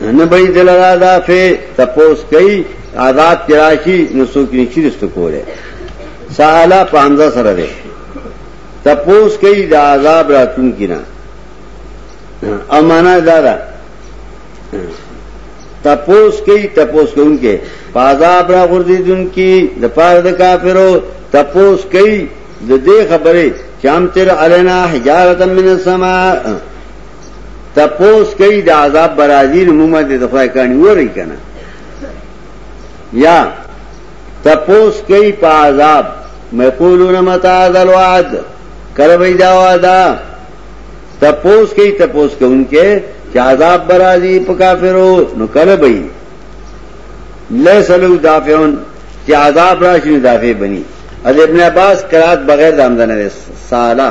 نه به دل را دافه تپوس کوي عذاب کراشي نو څوک یې چیرست کوله سالا پانځه سره ده تپوس کوي د عذاب راتون کینا امانه دارا تپوس کوي تپوس کوونکې پازاب را غردي دن کی د پاره د کافرو تپوس کوي د دې خبرې چام تر علینا حجارتا من السماء تپوس کوي د عذاب برازي نو موږ باندې د خدای کانی وری کنه یا تپوس کوي په عذاب مقولون متا ذل وعد کله وی دا وعده تپوس کوي تپوس کوونکې چې عذاب برازي په کافرو نو کله به لیس له دافعون چې عذاب راشي دافع بني از ابن عباس قرات بغیر د آمدنه سالا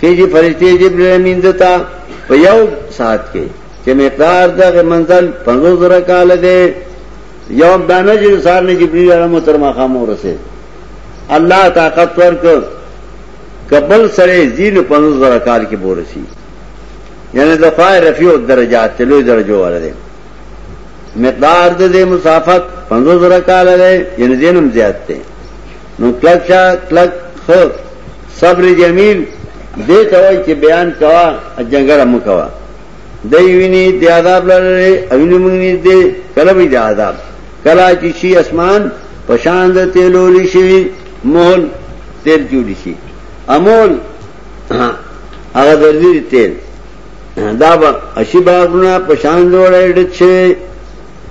خېجی فرشتي جبرئیل امین دتا په یو ساعت کې چې مقدار دغه منزل 50 زره کال دی یو دانه چې سار نه جبرئیل علیه السلام تر ما خامو رسه الله طاقت ورک قبل سره زین 50 زره کال کې بورسی یعنی د فای رفیع درجات ته لوی درجه ورده مقدار د مسافت 50 زره کال دی یعنی زینم زیات دی نو کلک شا کلک خ صبر جمیل دې ته وای چې بیان کوا جنگړه مکوا دی ویني د عذاب لري اوینه موږ نه دې کله به د عذاب کلا چې شي اسمان پشان د تیلو لشي مول تیل جوړ شي امول هغه د دې تیل دا به اشی باغونه پشان جوړې ډچې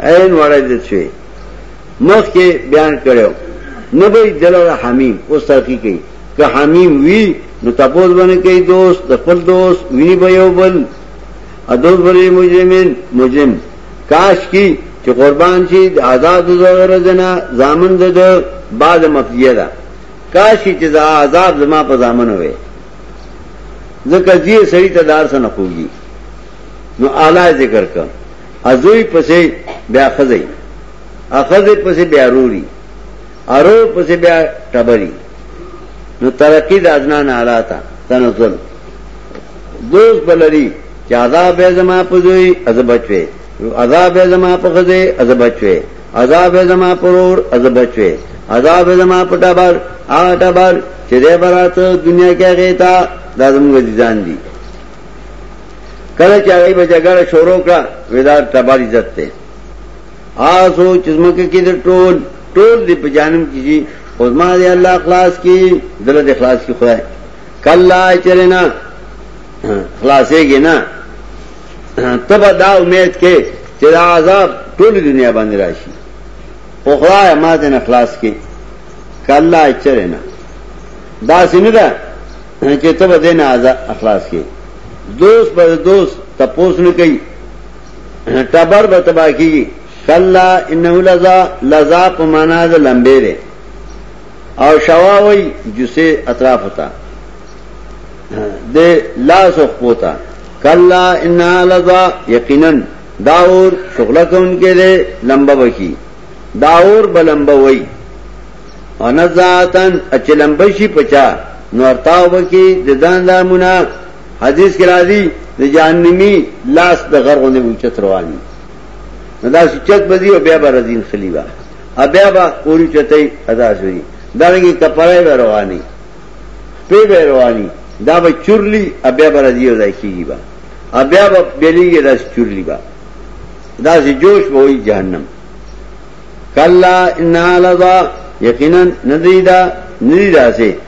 عین وړې دچې مخ کې بیان کړو نه به دلر حمیم اوس ترقی کوي که حمیم وی نو تاسو باندې کوي دوست د خپل دوست وی به یو بل ادوز بری مجرمین مجرم کاش کی چې قربان شي د آزاد زغره جنا زامن د بعد مفیه ده کاش چې دا عذاب زما په زامن وي ځکه دې سړی ته دار سره نه کوي نو اعلی ذکر کړه ازوی پسې بیا خزی اخذ پسې بیا روري ارو پسې بیا ټبري نو ترقی د ادنا نه اعلی تا تنزل دوست بلری چې عذاب زما په دوی عذابچوي عذاب زما په خزه عذابچوي عذاب زما پرور عذابچوي عذاب زما په ټبر آ ټبر چې دې برات دنیا کې غیتا د زموږ ځان دي کله چې هغه به جګړه شروع کړه ودا ټبر عزت ته آسو چزمک کی در ټول ټول دی پا جانم کی جی خزما دی اللہ خلاص کی دل دی خلاص کی خواہ کلا چرنا خلاصے گی نا تب دا امید کے چر عذاب ټول دنیا باندې راشي او خدای ما دې نه خلاص کې کلا چرنا دا سینه ده چې تب دې نه عذاب اخلاص کې دوست پر دوست تپوس نه کوي ټبر به تبا کیږي کلا انه لذا لذا په معنا د لمبې ده او شوا وای جسه اطراف ہوتا د لاس او پوتا کلا انه لذا یقینا داور شغله کون کې ده لمبه وکی داور بلمبه وای انزاتن اچلمبشی پچا نورتاو بکی ددان دامونا حدیث کې راځي د جهنمی لاس د غرغونه اوچت رواني نو دا چې چت بدی او بیا به رزین خلیبا ا بیا به اوری چتای ادا شوی دا لګي کپړای به رواني په به رواني دا به چورلی ا بیا به رزی او ځای کیږي با ا بیا به بیلیږي دا چورلی با دا چې جوش به وي جهنم کلا ان لذا یقینا ندیدا ندیدا سي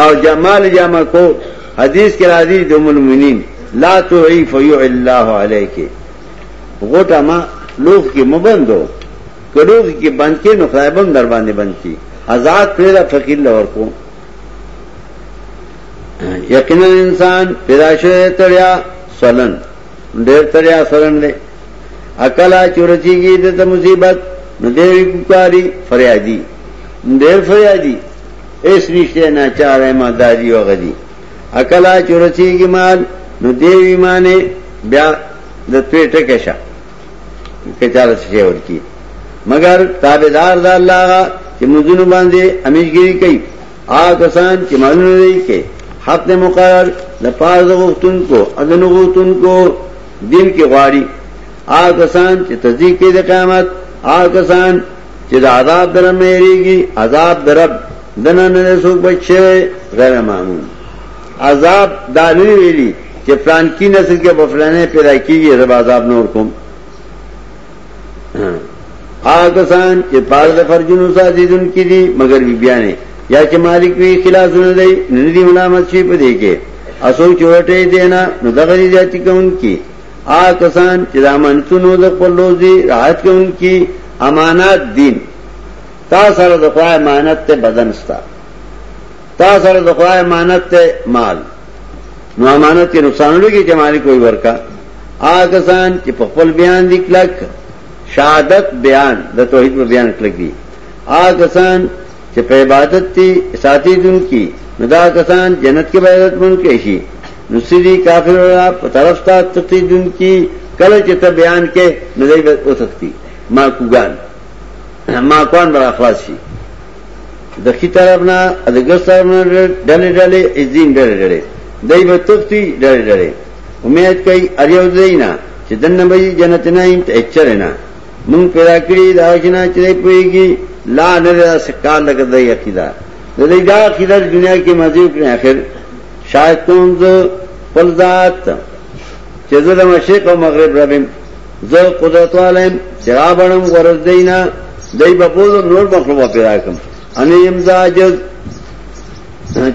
او جمال جامع کو حدیث کې راځي د ام المؤمنین لا تعی فیع الله علیک غټه ما لوخ کې مبندو کډو کې بند کې نو خدای بم در باندې بند کی آزاد پیدا فقیر لور کو یقینا انسان پیدا شوی تړیا سلن ډیر تړیا سلن دی اکلا چورچیږي د مصیبت نو دی کوکاری فریادي ډیر فریادي ایس نشته نه چاره ما دادی او غدی اکلا چورچیږي مال نو دی ایمانه بیا د توې ټکه شه کچاله شي ورکی مگر تابعدار د الله چې مزونو باندې امیشګری کوي آ کسان چې مالونه لري کې حق نه مقرر د پاز غوښتون کو اذن غوښتون کو دین کې غواړي آ کسان چې تصدیق کوي د قیامت آ کسان چې د عذاب در مېریږي عذاب درب دنه نه څوک بچي غیر معمول عذاب دا نه ویلي چې پلان کې نسل کې بفلانه پیدا کیږي رب عذاب نور کوم آکسان چې پاره د فرجونو ساتیدون کې دي مگر بی بیانې یا چې مالک وی خلاص نه دی نه دی ملامت شي په دې کې اسو چورټې دینا نو دغه دې چې کوم کې هغه کسان چې د امانتونو د خپل روزي رعایت کوونکي امانات دین تا سره د خدای امانت ته بدن ستا تا سره د خدای امانت ته مال نو امانت کې نقصان لګي چې مالک وي ورکا هغه کسان چې په خپل بیان دي کلک شهادت بیان د توحید په بیان کلک دي هغه کسان چې په عبادت دي ساتي دن کی نو دا کسان جنت کې عبادت مون کې شي نو سړي کافر ولا په طرف ته تقي دن کی کله چې ته بیان کې نو دوی به وتختی ما کوګان ما کوان بر اخلاص شي د کی طرف نه د ګس طرف نه ډلې ډلې ازین ډلې ډلې دوی به تختی ډلې ډلې امید کوي اریو دینا چې دنه به جنت نه انت اچره نه مونږ پیدا کړی دا جنا چې پويږي لا نه دا سکار لګ د عقیده د دې دا عقیده دنیا کې مزه کړی اخر شاید کوم ز خپل ذات چې زه د مشرق او مغرب ربم زه قدرت والم شرابړم ورز دینا دای په پوز نور مخلوق پیدا کوم ان یم زاجز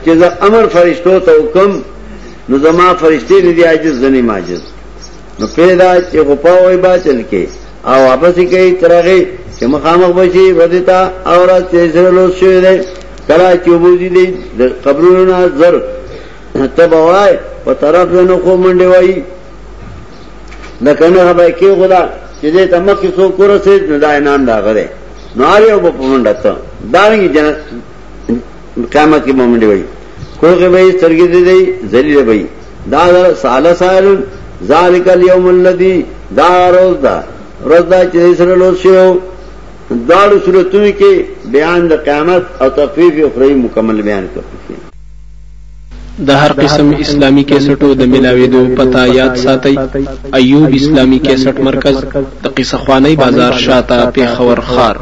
چې زه امر فرشتو ته حکم نو زما فرشتي نه دی عاجز غني ماجز نو پیدا چې غپا وای باطل کې او واپس کوي ترغه چې مخامخ بشي ردتا او را تیزر لوس شوی دی کلا چې وبوزي دی قبرونه زر تبوای په طرف نو خو منډي وای لکه نه به کې غلا چې دې تمخ کې سو کور سه نه دا انعام دا غره نو اړ یو په پمنډه ته دا یې جن قیامت کې مومنډي وای کوغه به سترګې دې ذلیل وای دا سال سال ذالک اليوم الذي دا روز دا روز دا چې سره لوس شو داړو صورتونو کې بیان د قیامت او تخفیف اخروی مکمل بیان کړی د هر قسم اسلامی کیسټو د ملاویدو پتا یاد ساتي ایوب اسلامی کیسټ مرکز د قصه خوانی بازار شاته پیښور خار